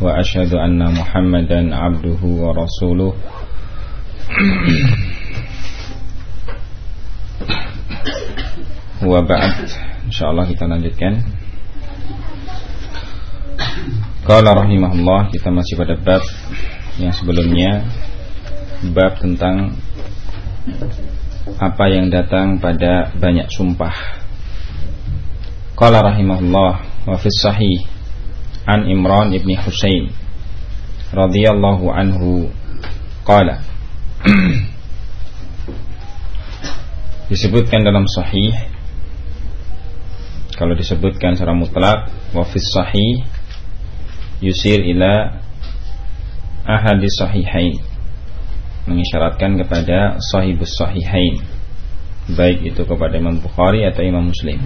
وأشهد أن محمدا عبده ورسوله وبعد إن شاء الله kita lanjutkan Qala rahimahullah kita masih pada bab yang sebelumnya bab tentang apa yang datang pada banyak sumpah. Qala rahimahullah wa fi sahih an Imran ibn Husain radhiyallahu anhu qala disebutkan dalam sahih. Kalau disebutkan secara mutlak wa fi sahih yusir ila ahadis sahihain. Mengisyaratkan kepada sahibus sahihain. Baik itu kepada Imam Bukhari atau Imam Muslim.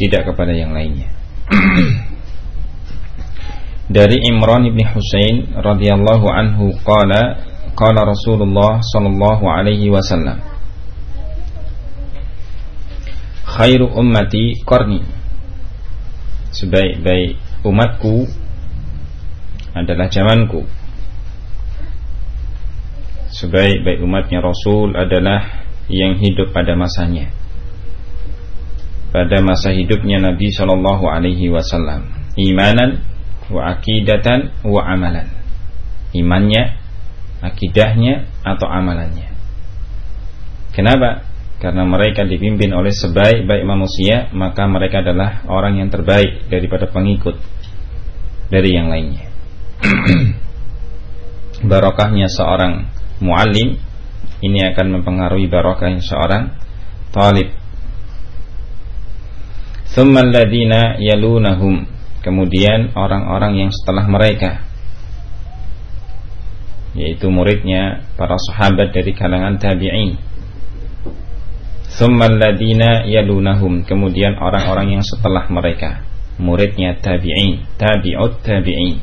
Tidak kepada yang lainnya dari Imran bin Husain radhiyallahu anhu qala qala Rasulullah sallallahu alaihi wasallam khairu ummati qarni. Sebaik-baik umatku adalah zamanku. Sebaik-baik umatnya Rasul adalah yang hidup pada masanya pada masa hidupnya Nabi Shallallahu Alaihi Wasallam. Imanan wa akidatan wa amalan. Imannya akidahnya atau amalannya. Kenapa? Karena mereka dipimpin oleh sebaik-baik manusia maka mereka adalah orang yang terbaik daripada pengikut dari yang lainnya. Barokahnya seorang muallim ini akan mempengaruhi barokah seorang talib. Thumma alladhina yalunahum kemudian orang-orang yang setelah mereka yaitu muridnya para sahabat dari kalangan tabi'in. Thumma alladhina yalunahum kemudian orang-orang yang setelah mereka muridnya tabi'in, tabi'ut tabi'in.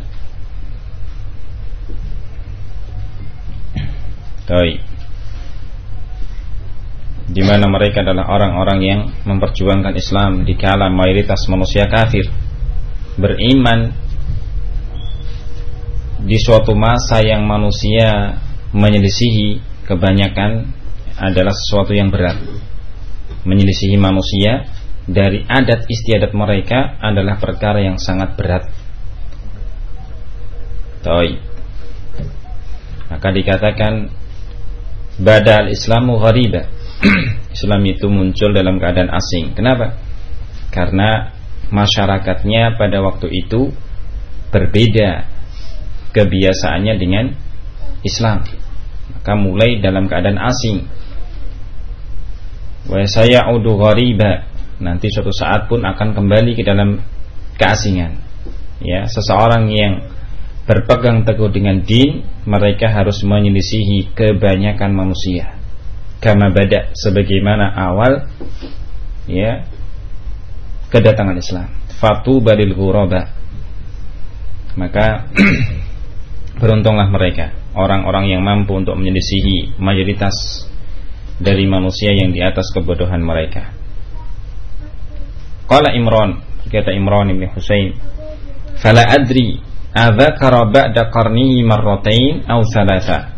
Baik. Di mana mereka adalah orang-orang yang memperjuangkan Islam di kala mayoritas manusia kafir. Beriman di suatu masa yang manusia menyelisihi kebanyakan adalah sesuatu yang berat. Menyelisihi manusia dari adat istiadat mereka adalah perkara yang sangat berat. Toi. Maka dikatakan badal Islamu ghariba. Islam itu muncul dalam keadaan asing. Kenapa? Karena masyarakatnya pada waktu itu berbeda kebiasaannya dengan Islam. Maka mulai dalam keadaan asing. Wa sayaudu ghariba. Nanti suatu saat pun akan kembali ke dalam keasingan. Ya, seseorang yang berpegang teguh dengan din mereka harus menyelisihi kebanyakan manusia kama bada sebagaimana awal ya kedatangan Islam. Fatu balil ghuraba. Maka beruntunglah mereka orang-orang yang mampu untuk menyelisihi mayoritas dari manusia yang di atas kebodohan mereka. Qala Imran kata Imran bin Husain fala adri Adzakara ba'da qarnihi marratain aw thalatha.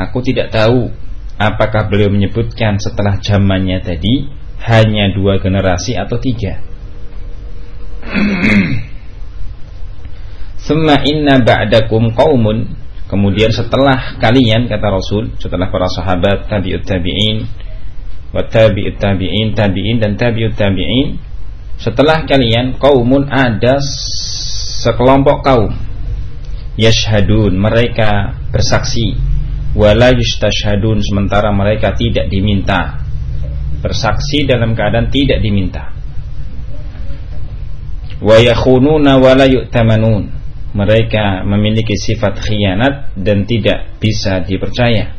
Aku tidak tahu apakah beliau menyebutkan setelah zamannya tadi hanya dua generasi atau tiga. Summa inna ba'dakum qaumun. Kemudian setelah kalian kata Rasul, setelah para sahabat tabi'ut tabi'in wa tabi'ut tabi'in, tabi'in dan tabi'ut tabi'in, setelah kalian kaumun ada sekelompok kaum. Yashhadun mereka bersaksi wala yustashhadun sementara mereka tidak diminta bersaksi dalam keadaan tidak diminta wa yakhununa wala yu'tamanun mereka memiliki sifat khianat dan tidak bisa dipercaya.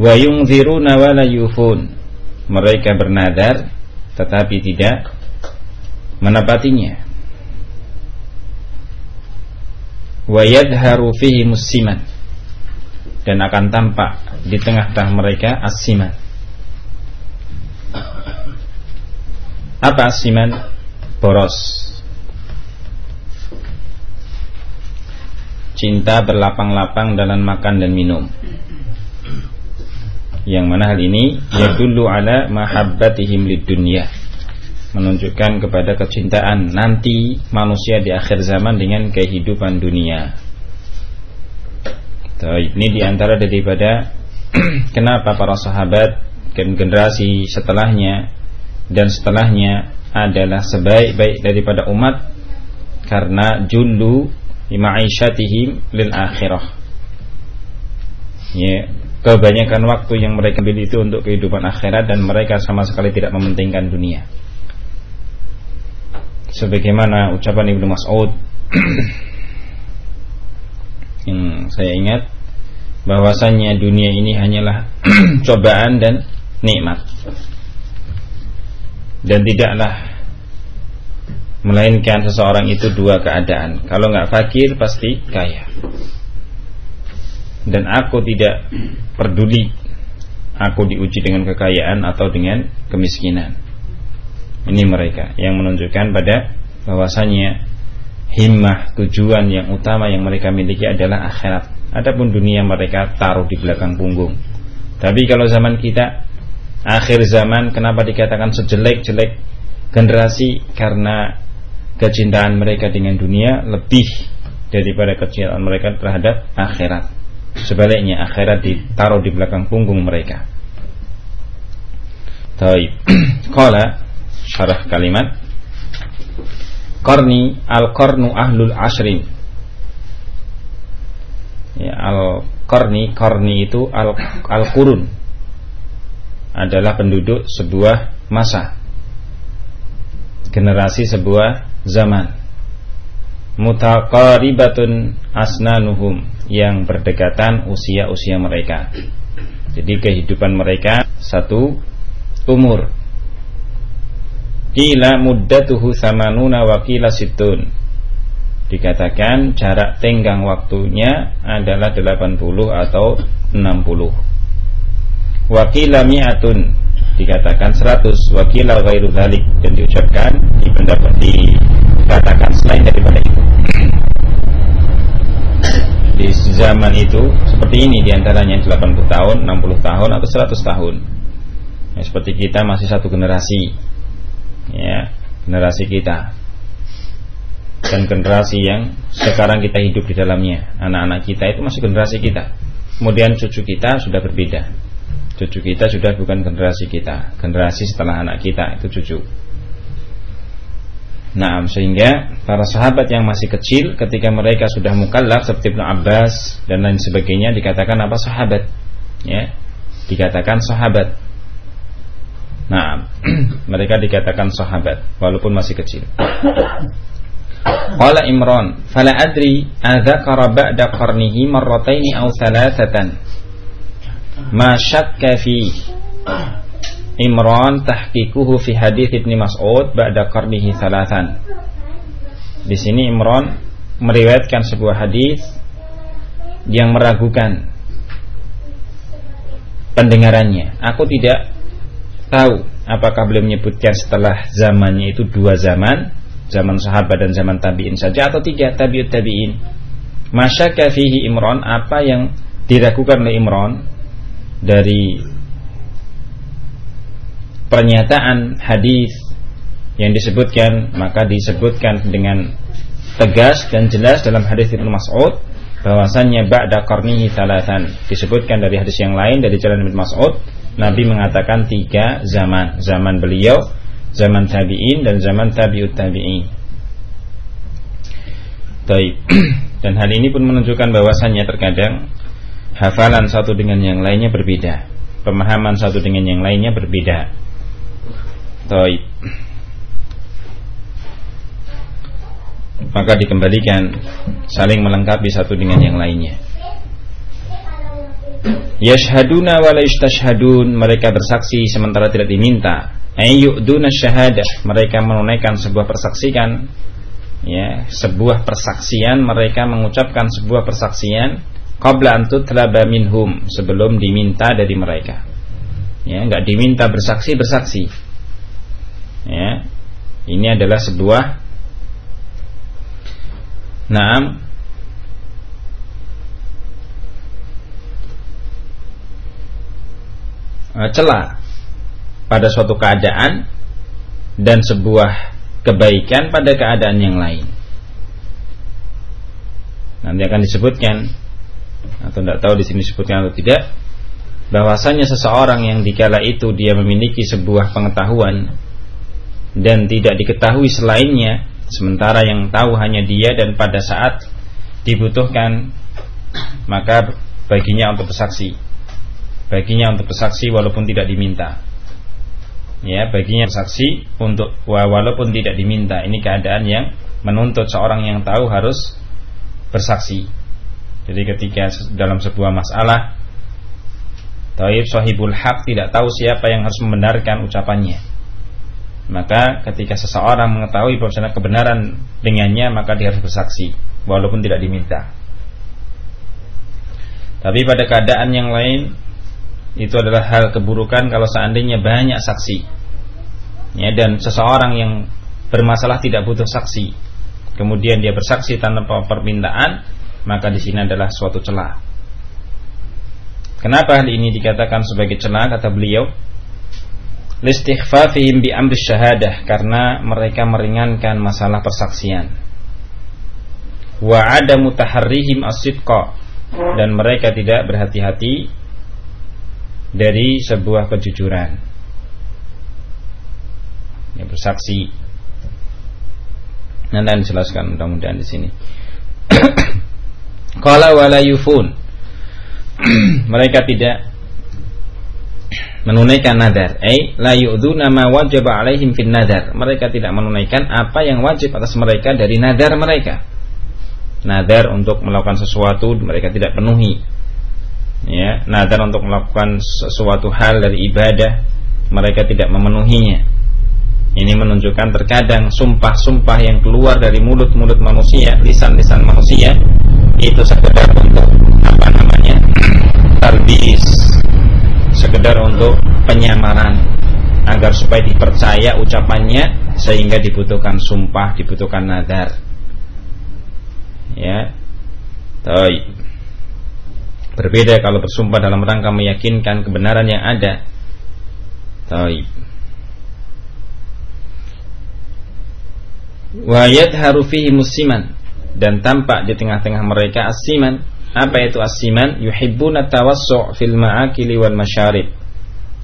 Wa yungziruna wa la yufun. Mereka bernadar tetapi tidak menepatinya. Wa yadharu fihi dan akan tampak di tengah-tengah mereka asiman. Apa asiman? Boros. Cinta berlapang-lapang dalam makan dan minum. Yang mana hal ini yadullu ala mahabbatihim lid dunya menunjukkan kepada kecintaan nanti manusia di akhir zaman dengan kehidupan dunia. Ini di antara daripada kenapa para sahabat dan generasi setelahnya dan setelahnya adalah sebaik-baik daripada umat karena jullu ma'ishatihim lil akhirah. Ya, kebanyakan waktu yang mereka beli itu untuk kehidupan akhirat dan mereka sama sekali tidak mementingkan dunia. Sebagaimana ucapan Ibnu Mas'ud yang saya ingat bahwasannya dunia ini hanyalah cobaan dan nikmat. Dan tidaklah melainkan seseorang itu dua keadaan. Kalau nggak fakir pasti kaya. Dan aku tidak peduli aku diuji dengan kekayaan atau dengan kemiskinan. Ini mereka yang menunjukkan pada bahwasanya himmah tujuan yang utama yang mereka miliki adalah akhirat. Adapun dunia mereka taruh di belakang punggung. Tapi kalau zaman kita akhir zaman kenapa dikatakan sejelek-jelek generasi karena kecintaan mereka dengan dunia lebih daripada kecintaan mereka terhadap akhirat. Sebaliknya akhirat ditaruh di belakang punggung mereka. Taib. Qala syarah kalimat Qarni al-qarnu ahlul ashrin. Ya, Al-qarni Qarni itu al-qurun. Adalah penduduk sebuah masa. Generasi sebuah zaman. Mutaqaribatun asnanuhum Yang berdekatan usia-usia mereka. Jadi kehidupan mereka Satu umur Kila muddatuhu samanuna wa kila situn Dikatakan jarak tenggang waktunya adalah 80 atau 60 Wakila mi'atun Dikatakan 100 Wakila ghairu Dan diucapkan di pendapat Dikatakan selain daripada itu. Di zaman itu Seperti ini di antaranya 80 tahun 60 tahun atau 100 tahun. Ya, Seperti kita masih satu generasi ya generasi kita dan generasi yang sekarang kita hidup di dalamnya anak-anak kita itu masih generasi kita kemudian cucu kita sudah berbeda cucu kita sudah bukan generasi kita generasi setelah anak kita itu cucu Nah, sehingga para sahabat yang masih kecil ketika mereka sudah mukallaf seperti Ibnu Abbas dan lain sebagainya dikatakan apa sahabat? Ya. Dikatakan sahabat. Nah, mereka dikatakan sahabat walaupun masih kecil. Qala Imran, "Fala adri adzakara ba'da qarnihi marrataini aw thalathatan." Ma syakka fi Imran tahqiquhu fi hadis Ibnu Mas'ud ba'da qarnihi thalathan. Di sini Imran meriwayatkan sebuah hadis yang meragukan pendengarannya. Aku tidak tahu apakah beliau menyebutkan setelah zamannya itu dua zaman zaman sahabat dan zaman tabiin saja atau tiga tabiut tabiin. Masyaka fihi Imran apa yang diragukan oleh Imran dari pernyataan hadis yang disebutkan maka disebutkan dengan tegas dan jelas dalam hadis Ibnu Mas'ud bahwasannya ba'da qarnihi talatan disebutkan dari hadis yang lain dari jalan Ibnu Mas'ud Nabi mengatakan tiga zaman. Zaman beliau, zaman tabi'in dan zaman tabi'ut tabi'in Baik. Dan hal ini pun menunjukkan bahwasannya terkadang Hafalan satu dengan yang lainnya berbeda. Pemahaman satu dengan yang lainnya berbeda. Baik maka dikembalikan saling melengkapi satu dengan yang lainnya. Yashhaduna wa la mereka bersaksi sementara tidak diminta. Ayyuduna syahadah, mereka menunaikan sebuah persaksikan ya, sebuah persaksian mereka mengucapkan sebuah persaksian qabla an tutlaba minhum sebelum diminta dari mereka. Ya, enggak diminta bersaksi bersaksi. Ya. Ini adalah sebuah Naam eh, celah pada suatu keadaan dan sebuah kebaikan pada keadaan yang lain. Nanti akan disebutkan atau tidak tahu di sini disebutkan atau tidak bahwasanya seseorang yang dikala itu dia memiliki sebuah pengetahuan dan tidak diketahui selainnya sementara yang tahu hanya dia dan pada saat dibutuhkan maka baginya untuk bersaksi. Baginya untuk bersaksi walaupun tidak diminta. Ya baginya bersaksi untuk walaupun tidak diminta. Ini keadaan yang menuntut seorang yang tahu harus bersaksi. Jadi ketika dalam sebuah masalah Taib sahibul haq tidak tahu siapa yang harus membenarkan ucapannya maka ketika seseorang mengetahui bahwa kebenaran dengannya maka dia harus bersaksi walaupun tidak diminta. Tapi pada keadaan yang lain itu adalah hal keburukan kalau seandainya banyak saksi. Ya dan seseorang yang bermasalah tidak butuh saksi. Kemudian dia bersaksi tanpa permintaan, maka di sini adalah suatu celah. Kenapa hal ini dikatakan sebagai celah kata beliau? Listighfafihim bi amri syahadah karena mereka meringankan masalah persaksian. Wa ada mutaharrihim asidqa dan mereka tidak berhati-hati dari sebuah kejujuran. Yang bersaksi. Nanti dijelaskan mudah-mudahan di sini. Qala wala yufun. Mereka tidak menunaikan nadar. Ai la yu'duna ma wajib alaihim fin nadar. Mereka tidak menunaikan apa yang wajib atas mereka dari nadar mereka. Nadar untuk melakukan sesuatu mereka tidak penuhi. Ya nadar untuk melakukan sesuatu hal dari ibadah mereka tidak memenuhinya. Ini menunjukkan terkadang sumpah-sumpah yang keluar dari mulut-mulut manusia, lisan-lisan manusia itu sekedar untuk apa namanya? tarbis sekedar untuk penyamaran agar supaya dipercaya ucapannya sehingga dibutuhkan sumpah, dibutuhkan nadar. Ya. Taib. Berbeda kalau bersumpah dalam rangka meyakinkan kebenaran yang ada. Taib. Wayat harufihi musiman dan tampak di tengah-tengah mereka asiman apa itu asiman? Yuhibbuna tawassu' fil ma'akili wal masyarib.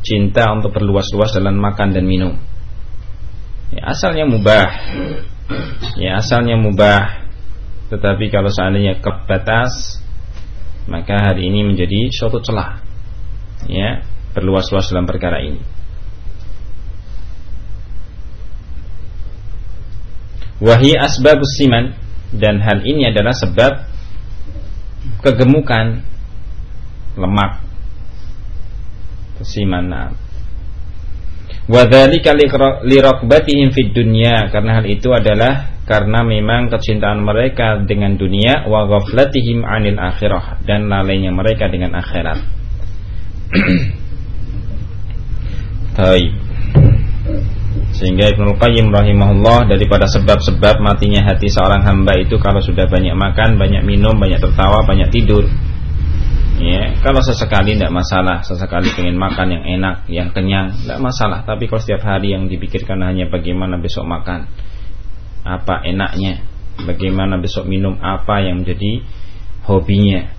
Cinta untuk berluas-luas dalam makan dan minum. Ya, asalnya mubah. Ya, asalnya mubah. Tetapi kalau seandainya kebatas maka hari ini menjadi suatu celah. Ya, berluas-luas dalam perkara ini. Wahai asbabus siman dan hal ini adalah sebab kegemukan lemak kesimana Wadhalika lirakbatihim fid dunya karena hal itu adalah karena memang kecintaan mereka dengan dunia wa ghaflatihim anil akhirah dan lalainya mereka dengan akhirat. Baik. Sehingga Ibnu Qayyim rahimahullah daripada sebab-sebab matinya hati seorang hamba itu kalau sudah banyak makan, banyak minum, banyak tertawa, banyak tidur. Ya, kalau sesekali tidak masalah, sesekali ingin makan yang enak, yang kenyang, tidak masalah. Tapi kalau setiap hari yang dipikirkan hanya bagaimana besok makan, apa enaknya, bagaimana besok minum apa yang menjadi hobinya,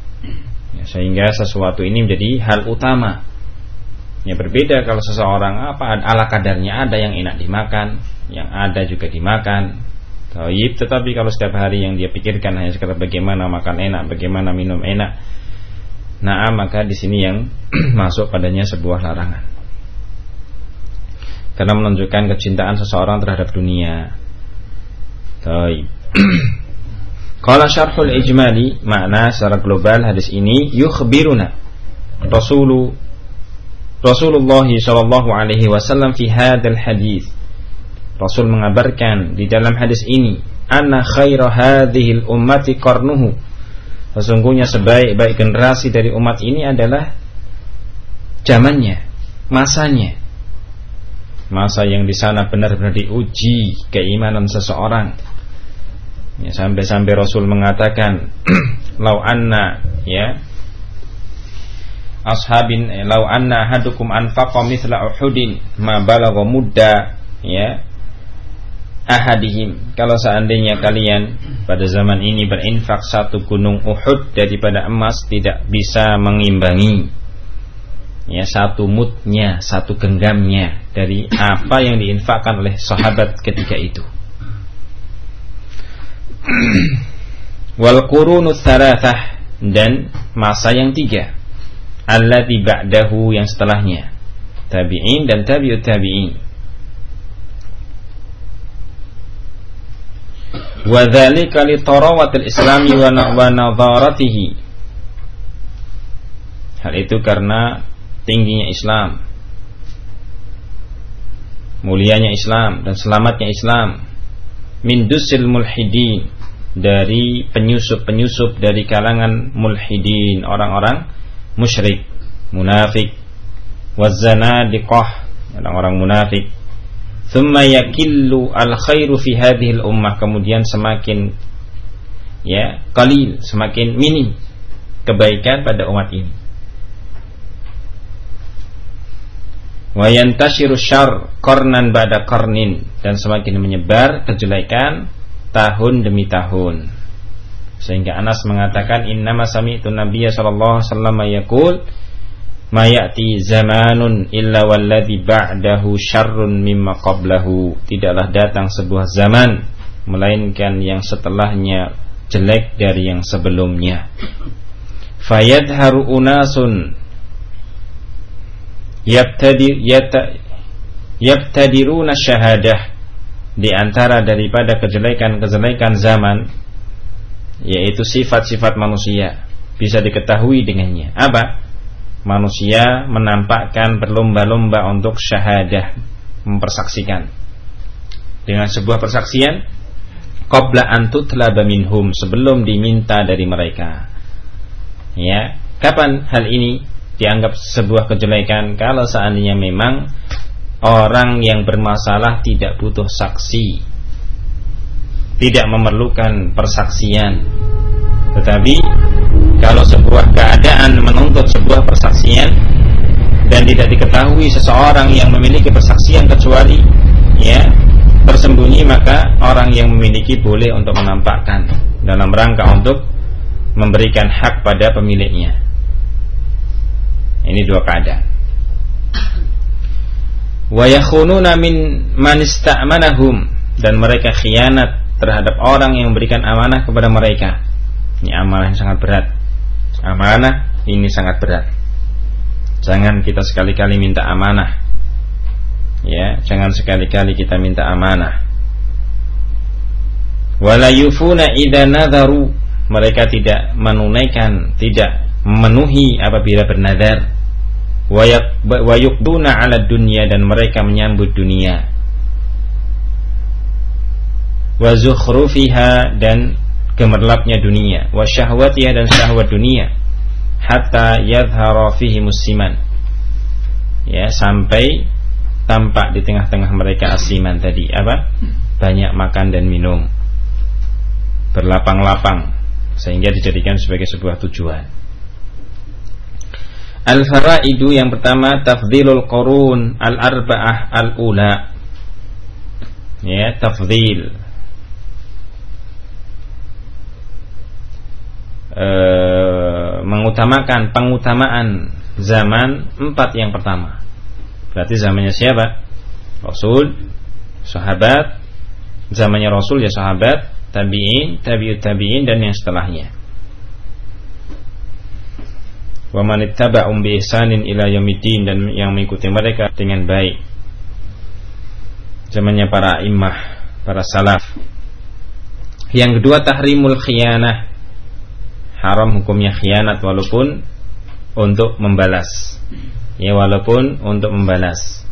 ya, sehingga sesuatu ini menjadi hal utama Ya berbeda kalau seseorang apa ala kadarnya ada yang enak dimakan, yang ada juga dimakan. Taib, tetapi kalau setiap hari yang dia pikirkan hanya sekedar bagaimana makan enak, bagaimana minum enak, nah maka di sini yang masuk padanya sebuah larangan. Karena menunjukkan kecintaan seseorang terhadap dunia. Taib. Qala syarhul ijmali makna secara global hadis ini yukhbiruna Rasulu Rasulullah sallallahu alaihi wasallam fi hadzal hadis Rasul mengabarkan di dalam hadis ini anna khaira hadhil ummati qarnuhu Sesungguhnya sebaik-baik generasi dari umat ini adalah zamannya, masanya. Masa yang di sana benar-benar diuji keimanan seseorang. Ya, sampai-sampai Rasul mengatakan, "Lau anna ya ashabin eh, lau anna hadukum anfaqa mithla uhudin ma balagha mudda ya ahadihim. Kalau seandainya kalian pada zaman ini berinfak satu gunung Uhud daripada emas tidak bisa mengimbangi ya satu mutnya satu genggamnya dari apa yang diinfakkan oleh sahabat ketika itu. Wal qurunu thalathah dan masa yang tiga allati ba'dahu yang setelahnya. Tabi'in dan tabi'ut tabi'in. Wa dzalika li tarawatil islami wa nadharatihi hal itu karena tingginya Islam. Mulianya Islam dan selamatnya Islam. Min dusil mulhidin. Dari penyusup-penyusup dari kalangan mulhidin. Orang-orang musyrik munafik wazanadiqah orang-orang munafik. Thumma yakillu al khairu fi hadhihi ummah kemudian semakin ya qalil semakin minim kebaikan pada umat ini. Wa yantashiru syarr qarnan ba'da qarnin dan semakin menyebar kejelekan tahun demi tahun sehingga Anas mengatakan innama sami'tu nabiyya sallallahu alaihi wasallam yaqul mayati zamanun illa walladhi ba'dahu syarrun mimma qablahu tidaklah datang sebuah zaman melainkan yang setelahnya jelek dari yang sebelumnya. Fayadharu unasun yabtadi yata yabtadiruna syahadah. Di antara daripada kejelekan-kejelekan zaman yaitu sifat-sifat manusia. Bisa diketahui dengannya. Apa? Manusia menampakkan berlomba-lomba untuk syahadah mempersaksikan. Dengan sebuah persaksian qabla an tutlaba minhum sebelum diminta dari mereka. Ya kapan hal ini dianggap sebuah kejelekan? Kalau seandainya memang orang yang bermasalah tidak butuh saksi tidak memerlukan persaksian tetapi kalau sebuah keadaan menuntut sebuah persaksian dan tidak diketahui seseorang yang memiliki persaksian kecuali ya tersembunyi maka orang yang memiliki boleh untuk menampakkan dalam rangka untuk memberikan hak pada pemiliknya. Ini dua keadaan. Wa yakhununa min man ista'manahum dan mereka khianat terhadap orang yang memberikan amanah kepada mereka. Ini amanah yang sangat berat. Amanah ini sangat berat. Jangan kita sekali-kali minta amanah. Ya, jangan sekali-kali kita minta amanah. Wala yufuna. Mereka tidak menunaikan, tidak memenuhi apabila bernadar. Wa yuqduna 'ala dunya dan mereka menyambut dunia. Wa zukhrufiha dan gemerlapnya dunia wa syahwatiha dan syahwat dunia hatta yadhhara fihi musiman. Ya sampai tampak di tengah-tengah mereka asiman tadi. Apa? Banyak makan dan minum. Berlapang-lapang sehingga dijadikan sebagai sebuah tujuan. Al-faraidu yang pertama tafdilul qurun al-arba'ah al-ula. Ya tafdil e, mengutamakan pengutamaan zaman empat yang pertama. Berarti zamannya siapa? Rasul, sahabat, zamannya Rasul ya sahabat, tabi'in, tabi'ut tabi'in dan yang setelahnya. Wa man ittaba'um bi ihsanin ila dan yang mengikuti mereka dengan baik. Zamannya para imah, para salaf. Yang kedua tahrimul khianah. Haram hukumnya khianat walaupun untuk membalas. Ya walaupun untuk membalas.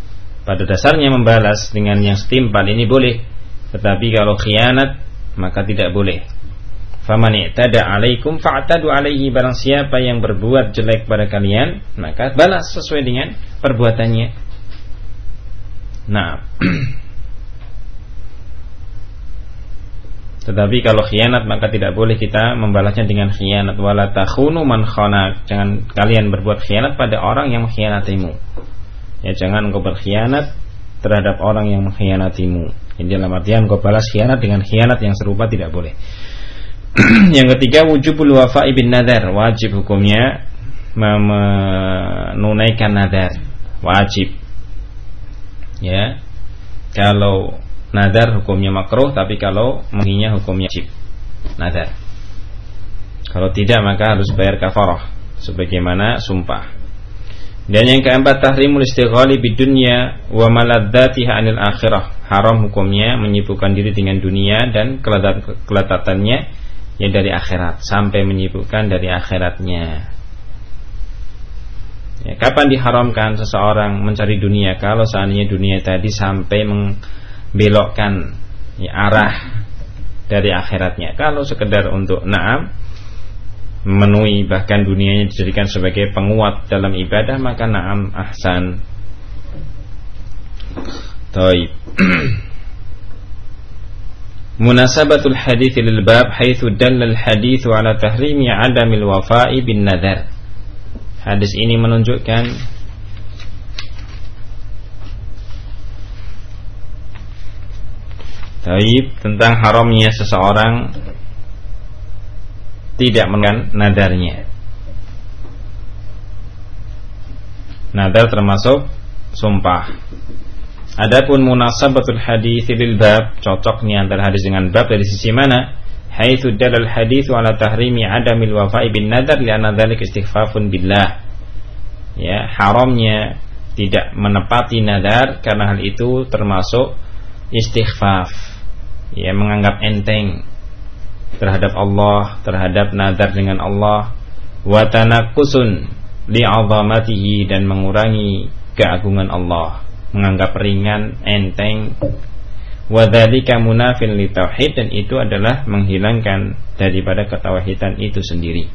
Pada dasarnya membalas dengan yang setimpal ini boleh, tetapi kalau khianat maka tidak boleh. Faman i'tada 'alaikum fa'tadu 'alaihi barang siapa yang berbuat jelek pada kalian, maka balas sesuai dengan perbuatannya. Nah, Tetapi kalau khianat maka tidak boleh kita membalasnya dengan khianat wala takhunu man. Jangan kalian berbuat khianat pada orang yang mengkhianatimu. Ya jangan engkau berkhianat terhadap orang yang mengkhianatimu. Ini dalam artian engkau balas khianat dengan khianat yang serupa tidak boleh. yang ketiga wujubul wafa'i bin nadar, wajib hukumnya menunaikan nadar. Wajib. Ya. Kalau Nadar hukumnya makruh tapi kalau menginya hukumnya wajib. Nadar. Kalau tidak maka harus bayar kafarah sebagaimana sumpah. Dan yang keempat tahrimul istighali bidunya wa maladzatiha anil akhirah. Haram hukumnya menyibukkan diri dengan dunia dan keletatannya yang dari akhirat sampai menyibukkan dari akhiratnya. Ya, kapan diharamkan seseorang mencari dunia kalau seandainya dunia tadi sampai meng belokkan ya, arah dari akhiratnya. Kalau sekedar untuk naam memenuhi bahkan dunianya dijadikan sebagai penguat dalam ibadah maka naam ahsan. Taib. Munasabatul hadits lil bab haitsu dalla al hadits ala tahrimi adamil wafa'i bin nadar. Hadis ini menunjukkan Taib tentang haramnya seseorang tidak mengan nadarnya. Nadar termasuk sumpah. Adapun munasabatul hadis bil bab cocoknya antara hadis dengan bab dari sisi mana? Haitsu dalal hadis ala tahrimi adamil wafa'i bin nadar li'anna dzalik istighfafun billah. Ya, haramnya tidak menepati nadar karena hal itu termasuk istighfaf ya menganggap enteng terhadap Allah, terhadap nadar dengan Allah, wa tanaqqusun li'azamatihi dan mengurangi keagungan Allah, menganggap ringan, enteng. Wa dzalika munafin li tauhid dan itu adalah menghilangkan daripada ketauhidan itu sendiri.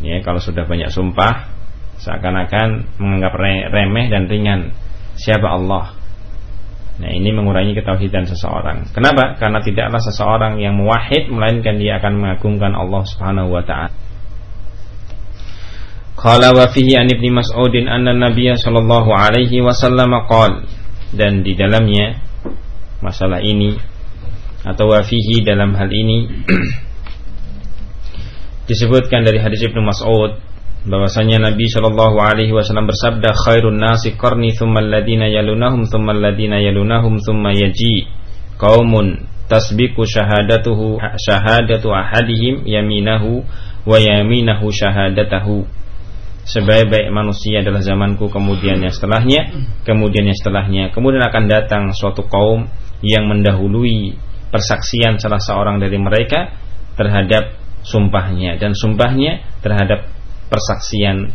Ya, kalau sudah banyak sumpah seakan-akan menganggap remeh dan ringan. Siapa Allah? Nah ini mengurangi ketauhidan seseorang. Kenapa? Karena tidaklah seseorang yang muwahhid melainkan dia akan mengagungkan Allah Subhanahu wa taala. Qala wa fihi an Ibnu Mas'udin anna Nabiy sallallahu alaihi wasallam qol dan di dalamnya masalah ini atau wa fihi dalam hal ini disebutkan dari hadis Ibnu Mas'ud bahwasanya Nabi Shallallahu Alaihi Wasallam bersabda khairun nasi qarni thumma alladina yalunahum thumma alladina yalunahum thumma yaji kaumun tasbiku syahadatuhu syahadatu ahadihim yaminahu wa yaminahu syahadatahu sebaik-baik manusia adalah zamanku kemudian yang setelahnya kemudian yang setelahnya. Kemudian akan datang suatu kaum yang mendahului persaksian salah seorang dari mereka terhadap sumpahnya. Dan sumpahnya terhadap persaksian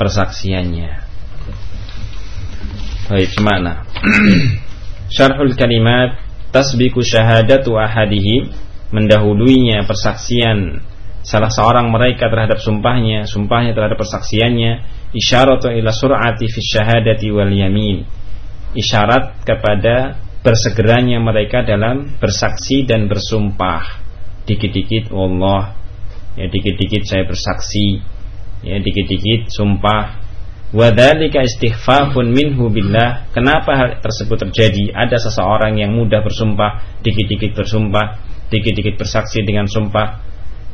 persaksiannya. Baik, mana? Syarhul kalimat tasbiku syahadatu ahadihim mendahuluinya persaksian salah seorang mereka terhadap sumpahnya, sumpahnya terhadap persaksiannya, isyaratu ila sur'ati fi syahadati wal yamin. Isyarat kepada bersegeranya mereka dalam bersaksi dan bersumpah. Dikit-dikit Allah, ya dikit-dikit saya bersaksi, ya dikit-dikit sumpah. Wadhalika istighfafun minhu billah. Kenapa hal tersebut terjadi? Ada seseorang yang mudah bersumpah dikit-dikit bersumpah dikit-dikit bersaksi dengan sumpah.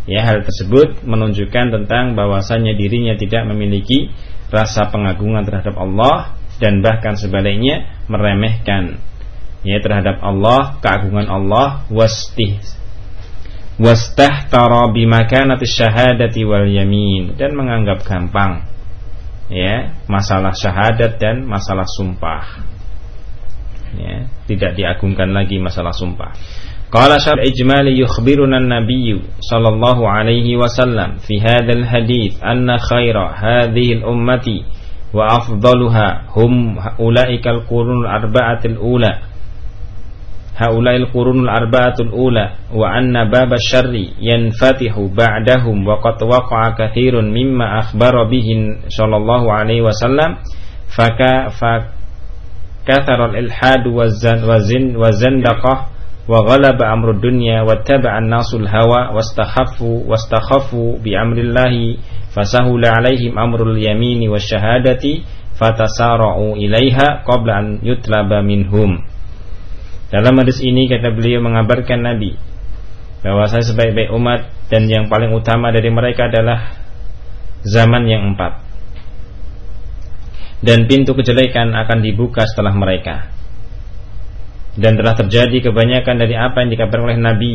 Ya hal tersebut menunjukkan tentang bahwasannya dirinya tidak memiliki rasa pengagungan terhadap Allah dan bahkan sebaliknya meremehkan ya terhadap Allah keagungan Allah wastih wastahtara bimakanati syahadati wal yamin. Dan menganggap gampang ya masalah syahadat dan masalah sumpah. Ya tidak diagungkan lagi masalah sumpah. Qala syar ijmali yukhbiruna nabiyyu sallallahu alaihi wasallam fi hadzal hadits anna khaira hadhihi al-ummati wa afdaluha hum ulaika al-qurun arbaatil ula. هؤلاء القرون الأربعة الأولى وأن باب الشر ينفتح بعدهم وقد وقع كثير مما أخبر به صلى الله عليه وسلم فكثر الإلحاد والزن والزندقة وغلب أمر الدنيا واتبع الناس الهوى واستخفوا واستخفوا بأمر الله فسهل عليهم أمر اليمين والشهادة fatasara'u ilaiha qabla an yutlaba minhum. Dalam hadis ini kata beliau mengabarkan Nabi bahwa saya sebaik-baik umat dan yang paling utama dari mereka adalah zaman yang empat. Dan pintu kejelekan akan dibuka setelah mereka dan telah terjadi kebanyakan dari apa yang dikabarkan oleh Nabi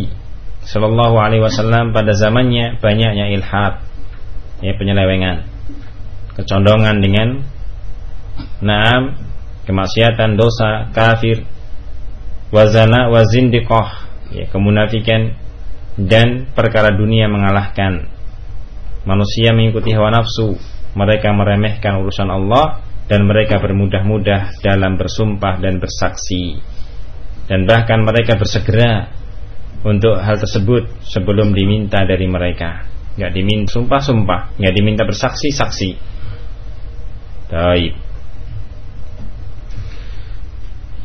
Shallallahu Alaihi Wasallam pada zamannya banyaknya ilhad, ya penyelewengan, kecondongan dengan naam kemaksiatan, dosa, kafir, wazana, wazindiqah, ya kemunafikan dan perkara dunia mengalahkan manusia mengikuti hawa nafsu, mereka meremehkan urusan Allah dan mereka bermudah-mudah dalam bersumpah dan bersaksi dan bahkan mereka bersegera untuk hal tersebut sebelum diminta dari mereka. Nggak diminta sumpah-sumpah, nggak diminta bersaksi-saksi. Baik.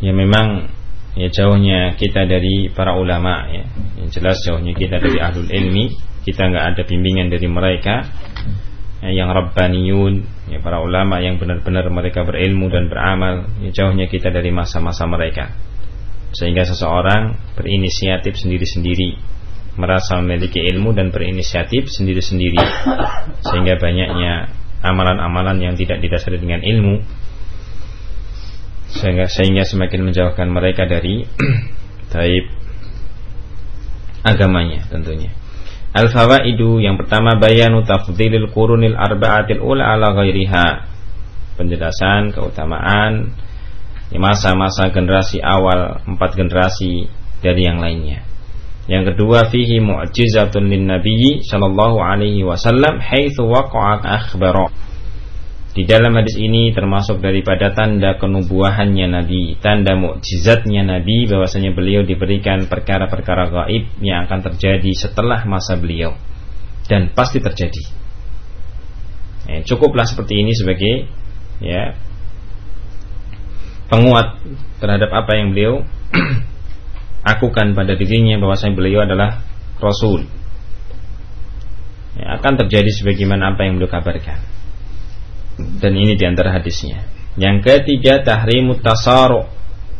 Ya memang ya jauhnya kita dari para ulama ya. Yang jelas jauhnya kita dari ahlul ilmi, kita nggak ada bimbingan dari mereka. Ya, yang rabbaniyun, ya para ulama yang benar-benar mereka berilmu dan beramal, ya jauhnya kita dari masa-masa mereka. Sehingga seseorang berinisiatif sendiri-sendiri. Merasa memiliki ilmu dan berinisiatif sendiri-sendiri. Sehingga banyaknya amalan-amalan yang tidak didasari dengan ilmu sehingga sehingga semakin menjauhkan mereka dari taib agamanya tentunya al fawaidu yang pertama bayanu tafdhilil qurunil arba'atil ula ala ghairiha penjelasan keutamaan masa-masa generasi awal empat generasi dari yang lainnya. Yang kedua fihi mu'jizatun lin nabiyyi sallallahu alaihi wasallam haitsu waqa'a akhbara. Di dalam hadis ini termasuk daripada tanda kenubuahannya Nabi, tanda mukjizatnya Nabi bahwasanya beliau diberikan perkara-perkara gaib yang akan terjadi setelah masa beliau dan pasti terjadi. Eh, cukuplah seperti ini sebagai ya penguat terhadap apa yang beliau akukan pada dirinya bahwasanya beliau adalah rasul. Ya, akan terjadi sebagaimana apa yang beliau kabarkan. Dan ini di antara hadisnya. Yang ketiga tahrimu tasaru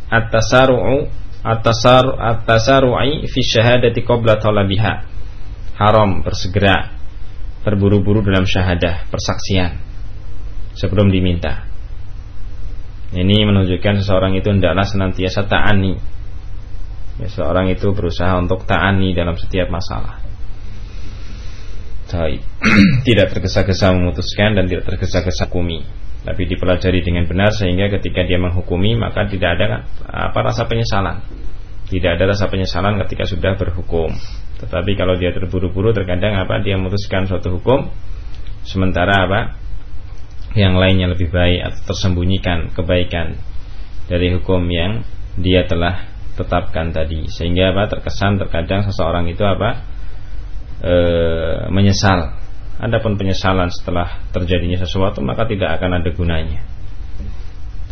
at-tasaru'u at-tasaru at-tasaru'i fi syahadati qabla talabiha. Haram bersegera terburu-buru dalam syahadah persaksian sebelum diminta. Ini menunjukkan seseorang itu hendaklah senantiasa ta'ani ya, Seseorang itu berusaha untuk ta'ani dalam setiap masalah Tidak tergesa-gesa memutuskan dan tidak tergesa-gesa hukumi. Tapi dipelajari dengan benar sehingga ketika dia menghukumi Maka tidak ada apa rasa penyesalan. Tidak ada rasa penyesalan ketika sudah berhukum. Tetapi kalau dia terburu-buru terkadang apa Dia memutuskan suatu hukum Sementara apa yang lainnya lebih baik atau tersembunyikan kebaikan dari hukum yang dia telah tetapkan tadi. Sehingga apa terkesan terkadang seseorang itu apa e, menyesal. Adapun penyesalan setelah terjadinya sesuatu maka tidak akan ada gunanya.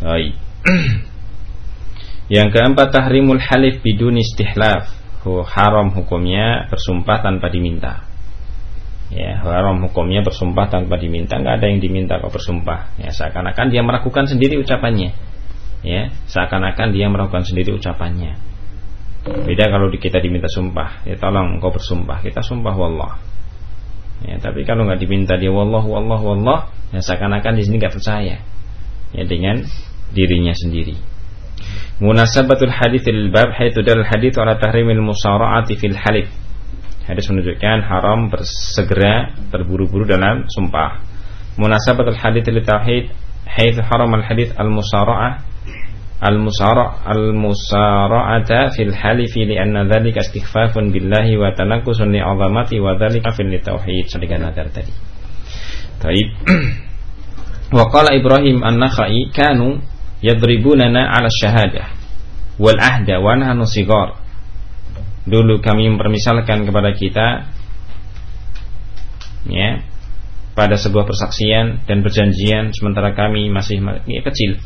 Baik. Yang keempat tahrimul halif bidun istihlaf. Haram hukumnya bersumpah tanpa diminta. Ya haram hukumnya bersumpah tanpa diminta. Nggak ada yang diminta kok bersumpah. Ya seakan-akan dia melakukan sendiri ucapannya. Ya seakan-akan dia melakukan sendiri ucapannya beda kalau kita diminta sumpah. Ya tolong engkau bersumpah. Kita sumpah wallah. Ya tapi kalau nggak diminta dia wallah wallah wallah ya seakan-akan di sini nggak percaya. Ya dengan dirinya sendiri. Munasabatul haditsil bab haitsu dal hadits ala tahrimil musara'ati fil halif. Hadis menunjukkan haram bersegera terburu-buru dalam sumpah. Munasabat al-hadits li tauhid haitsu haram al-hadits al-musara'ah al-musara' al-musara'ata fil halifi li'anna dzalika istighfafun billahi wa tanaqqusun li'azamati wa dzalika fil tauhid sedikit nazar tadi. Baik. Wa qala Ibrahim an-Nakhai kanu yadribunana 'ala syahadah wal ahda wa nahnu sigar. Dulu kami mempermisalkan kepada kita ya pada sebuah persaksian dan perjanjian sementara kami masih ya, kecil.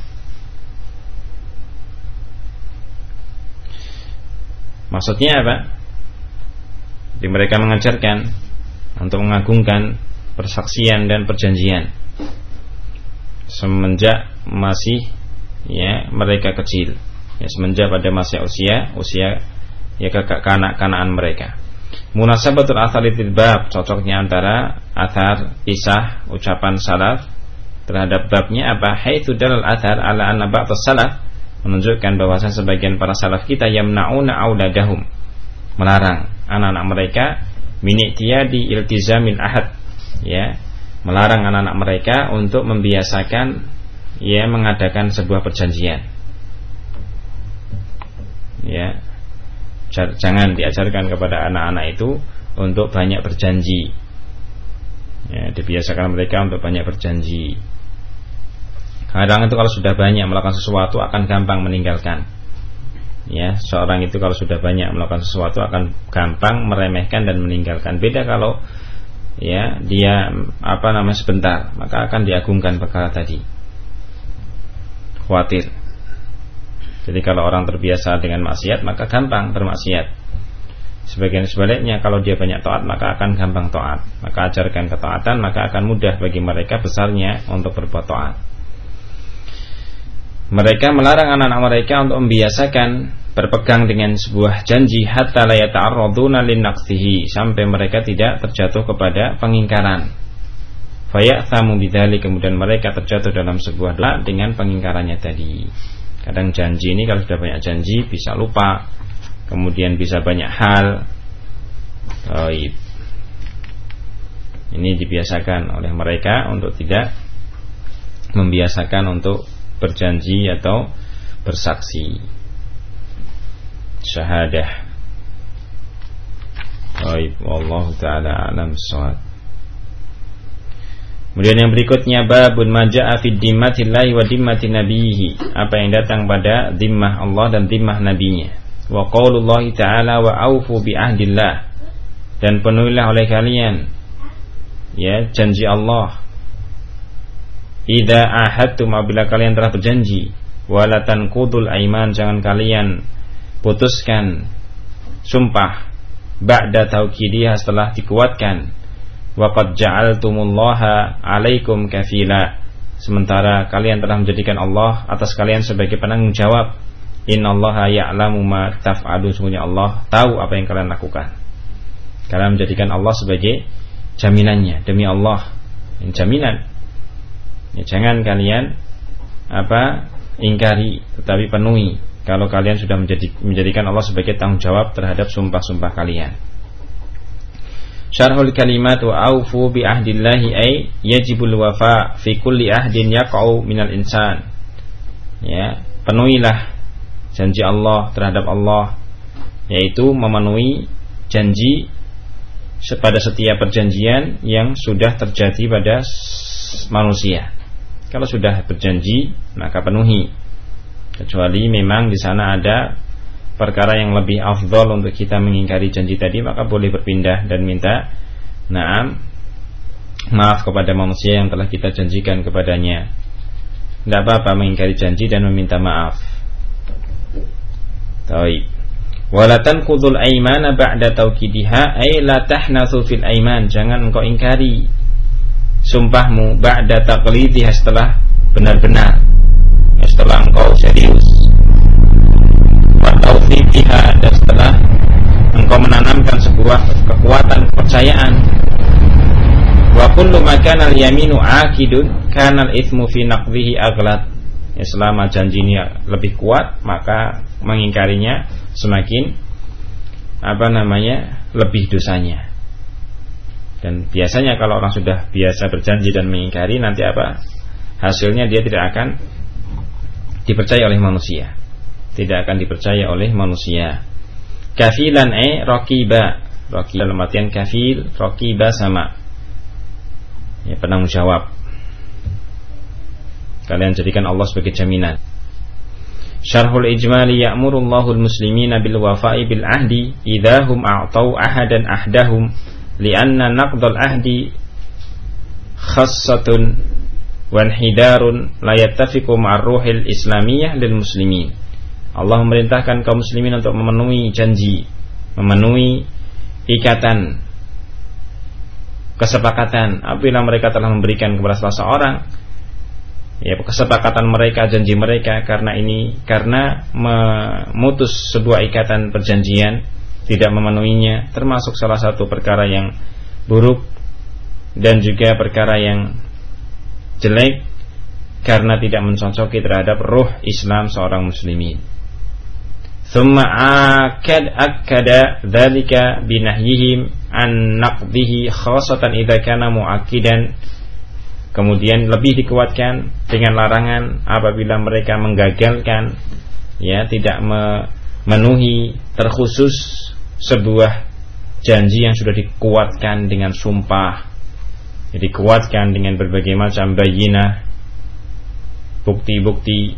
Maksudnya apa? Jadi mereka mengajarkan untuk mengagungkan persaksian dan perjanjian semenjak masih ya mereka kecil ya semenjak pada masa usia usia ya kanak-kanakan mereka Munasabatul athar bab cocoknya antara athar kisah ucapan salaf terhadap babnya apa? Haitsu dalal athar ala anna ba'd salaf menunjukkan bahwasanya sebagian para salaf kita yamnauna auladahum melarang anak-anak mereka di iltizamil ahad. Ya melarang anak-anak mereka untuk membiasakan ya mengadakan sebuah perjanjian. Ya jangan diajarkan kepada anak-anak itu untuk banyak berjanji. Ya, dibiasakan mereka untuk banyak berjanji kadang itu kalau sudah banyak melakukan sesuatu akan gampang meninggalkan ya seorang itu kalau sudah banyak melakukan sesuatu akan gampang meremehkan dan meninggalkan beda kalau ya dia apa namanya sebentar maka akan diagungkan perkara tadi khawatir jadi kalau orang terbiasa dengan maksiat maka gampang bermaksiat. Sebagian sebaliknya kalau dia banyak taat maka akan gampang taat. Maka ajarkan ketaatan maka akan mudah bagi mereka besarnya untuk berbuat taat. Mereka melarang anak-anak mereka untuk membiasakan berpegang dengan sebuah janji hatta la yata'arraduna linnaqsihi sampai mereka tidak terjatuh kepada pengingkaran. Fayathamu bidzalik kemudian mereka terjatuh dalam sebuah doa dengan pengingkarannya tadi. Kadang janji ini kalau sudah banyak janji bisa lupa, kemudian bisa banyak hal. Oh, ini dibiasakan oleh mereka untuk tidak membiasakan untuk berjanji atau bersaksi. Syahadah. Baik, wallahu taala alam shawab. Kemudian yang berikutnya babun maja'a fi dimmatillahi wa dimmati nabiyhi. Apa yang datang pada dimmah Allah dan dimmah nabinya. Wa qaulullah ta'ala wa aufu bi ahdillah. Dan penuhilah oleh kalian ya janji Allah. Idza ahadtum apabila kalian telah berjanji, walatan kudul aiman jangan kalian putuskan sumpah ba'da taukidiyah setelah dikuatkan. Waqad ja'altumullaha alaikum kafila Sementara kalian telah menjadikan Allah atas kalian sebagai penanggung jawab. Innallaha ya'lamu ma taf'alu Semuanya Allah tahu apa yang kalian lakukan. Kalian menjadikan Allah sebagai jaminannya. Demi Allah jaminan ya, Jangan kalian apa ingkari tetapi penuhi kalau kalian sudah menjadi, menjadikan Allah sebagai tanggung jawab terhadap sumpah-sumpah kalian. Syarhul kalimat wa aufu bi ahdillahi ay yajibul wafa fi kulli ahdin yaqau minal insan. Ya, penuhilah janji Allah terhadap Allah yaitu memenuhi janji pada setiap perjanjian yang sudah terjadi pada manusia. Kalau sudah berjanji, maka penuhi. Kecuali memang di sana ada perkara yang lebih afdol untuk kita mengingkari janji tadi maka boleh berpindah dan minta naam maaf kepada manusia yang telah kita janjikan kepadanya. Tidak apa-apa mengingkari janji dan meminta maaf. Taib Walatan kudul aimana ba'da taukidiha ay la tahnathu fil aiman jangan engkau ingkari sumpahmu ba'da taqlidiha setelah benar-benar setelah engkau serius. Taufiqiha dan setelah engkau menanamkan sebuah kekuatan kepercayaan. Wa kullu makana al-yaminu akidun kana al-ithmu fi naqdhihi aghlad. Ya, selama ini lebih kuat maka mengingkarinya semakin apa namanya lebih dosanya dan biasanya kalau orang sudah biasa berjanji dan mengingkari nanti apa hasilnya dia tidak akan dipercaya oleh manusia tidak akan dipercaya oleh manusia. Kafilan e rokiba, rokiba dalam artian kafil, rokiba sama. Ya, penanggung jawab. Kalian jadikan Allah sebagai jaminan. Syarhul ijmali ya'murullahu al-muslimina bil wafa'i bil ahdi idza hum a'tau ahadan ahdahum li'anna naqdal ahdi khassatun wanhidarun la yattafiqu ma'ar ruhil islamiyah lil muslimin. Allah memerintahkan kaum muslimin untuk memenuhi janji, memenuhi ikatan kesepakatan apabila mereka telah memberikan kepada salah seorang ya kesepakatan mereka janji mereka karena ini karena memutus sebuah ikatan perjanjian tidak memenuhinya termasuk salah satu perkara yang buruk dan juga perkara yang jelek karena tidak mencocoki terhadap ruh Islam seorang muslimin. Kemudian lebih dikuatkan dengan larangan apabila mereka menggagalkan ya tidak memenuhi terkhusus sebuah janji yang sudah dikuatkan dengan sumpah. Dikuatkan dengan berbagai macam bayinah bukti-bukti.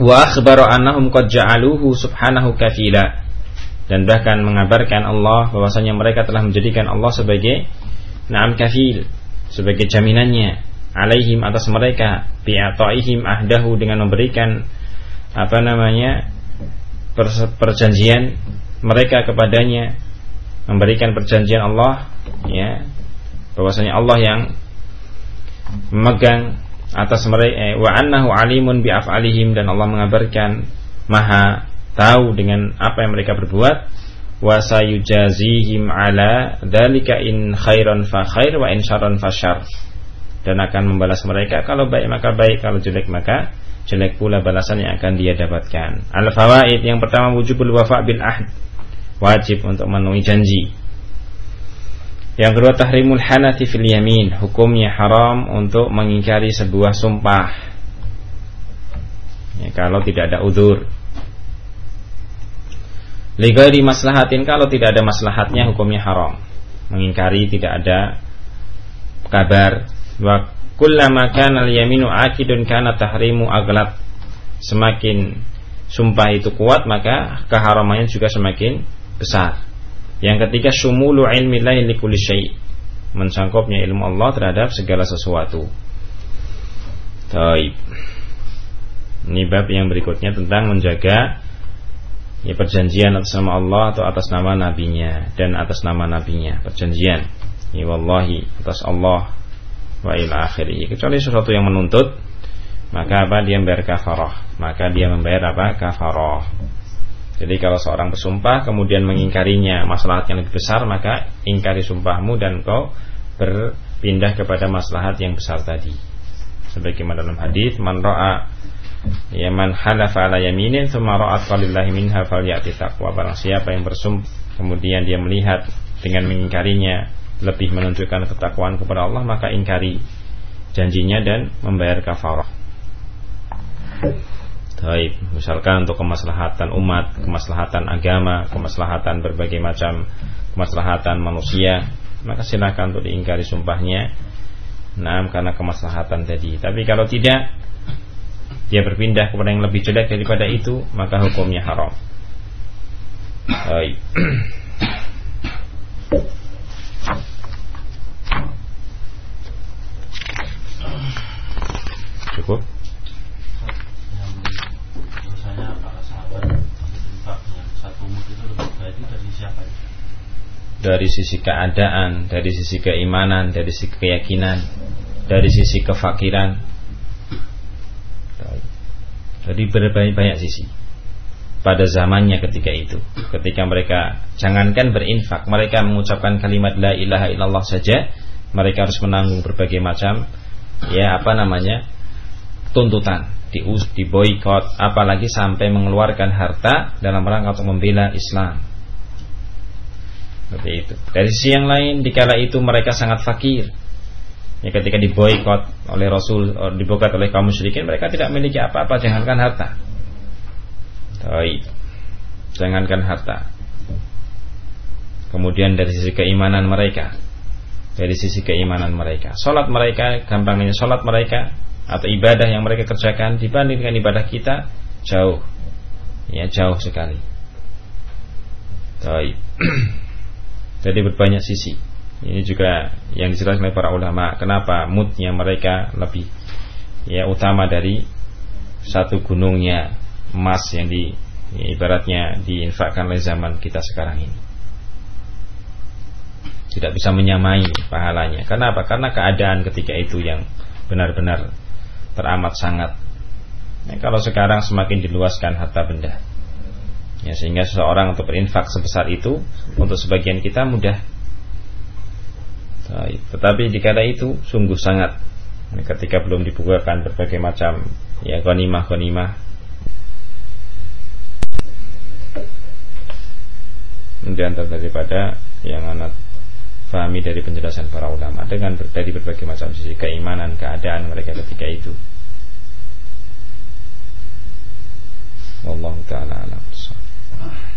Wa akhbaru annahum qad ja'aluhu subhanahu kafila dan bahkan mengabarkan Allah bahwasanya mereka telah menjadikan Allah sebagai na'am kafil sebagai jaminannya. Alaihim atas mereka bi'ataihim ahdahu dengan memberikan apa namanya perjanjian mereka kepadanya memberikan perjanjian Allah ya bahwasanya Allah yang memegang atas mereka eh, wa annahu alimun bi af'alihim dan Allah mengabarkan maha tahu dengan apa yang mereka berbuat. Wa sayujazihim ala dzalika in khairan fa khair wa in syarran fa syarr. Dan akan membalas mereka kalau baik maka baik kalau jelek maka jelek pula balasan yang akan dia dapatkan. Al fawaid yang pertama wujubul wafa bil ahd wajib untuk memenuhi janji yang kedua tahrimul hanathi fil yamin, hukumnya haram untuk mengingkari sebuah sumpah. Ya, kalau tidak ada udur. Ligari maslahatin kalau tidak ada maslahatnya hukumnya haram. Mengingkari tidak ada kabar wa kullama kana al-yaminu akidun kana tahrimu aglab. Semakin sumpah itu kuat maka keharamannya juga semakin besar. Yang ketiga sumulu ilmi lain likulli syai' Mencangkupnya ilmu Allah terhadap segala sesuatu. Taib. Ini bab yang berikutnya tentang menjaga ya perjanjian atas nama Allah atau atas nama nabinya dan atas nama nabinya. Perjanjian. Ya wallahi atas Allah. Wa ila akhirih kecuali sesuatu yang menuntut maka apa? Dia membayar kafarah. Maka dia membayar apa? Kafarah jadi kalau seorang bersumpah kemudian mengingkarinya maslahat yang lebih besar maka ingkari sumpahmu dan kau berpindah kepada maslahat yang besar tadi. Sebagaimana dalam hadis man ra'a ya man halafa ala yaminin thumma ra'at falillahi minha falyati taqwa barang siapa yang bersumpah kemudian dia melihat dengan mengingkarinya lebih menunjukkan ketakwaan kepada Allah maka ingkari janjinya dan membayar kafarah. Baik, misalkan untuk kemaslahatan umat, kemaslahatan agama, kemaslahatan berbagai macam kemaslahatan manusia, maka silakan untuk diingkari sumpahnya. Nah, karena kemaslahatan tadi. Tapi kalau tidak, dia berpindah kepada yang lebih jelek daripada itu, maka hukumnya haram. Baik. Cukup? Dari sisi keadaan, dari sisi keimanan, dari sisi keyakinan, dari sisi kefakiran. Jadi berbanyak banyak sisi pada zamannya ketika itu. Ketika mereka jangankan berinfak, mereka mengucapkan kalimat la ilaha illallah saja, mereka harus menanggung berbagai macam ya apa namanya? tuntutan, dius, diboikot, apalagi sampai mengeluarkan harta dalam rangka untuk membela Islam seperti itu. Dari sisi yang lain, dikala itu mereka sangat fakir. Ya, ketika diboykot oleh Rasul, diboykot oleh kaum musyrikin, mereka tidak memiliki apa-apa, jangankan harta. Baik. Jangankan harta. Kemudian dari sisi keimanan mereka, dari sisi keimanan mereka, salat mereka, gampangnya salat mereka atau ibadah yang mereka kerjakan dibanding dengan ibadah kita jauh, ya jauh sekali. Baik. Jadi berbanyak sisi. Ini juga yang dijelaskan oleh para ulama. Kenapa moodnya mereka lebih ya utama dari satu gunungnya emas yang di ya, ibaratnya diinfakkan oleh zaman kita sekarang ini. Tidak bisa menyamai pahalanya. Kenapa? Karena keadaan ketika itu yang benar-benar teramat sangat. Ya, kalau sekarang semakin diluaskan harta benda, ya sehingga seseorang untuk berinfak sebesar itu untuk sebagian kita mudah. Tetapi di kala itu sungguh sangat ketika belum dibukakan berbagai macam ya konimah konimah di antara daripada yang anak fahami dari penjelasan para ulama dengan dari berbagai macam sisi keimanan keadaan mereka ketika itu. Wallahu taala alam. Uh.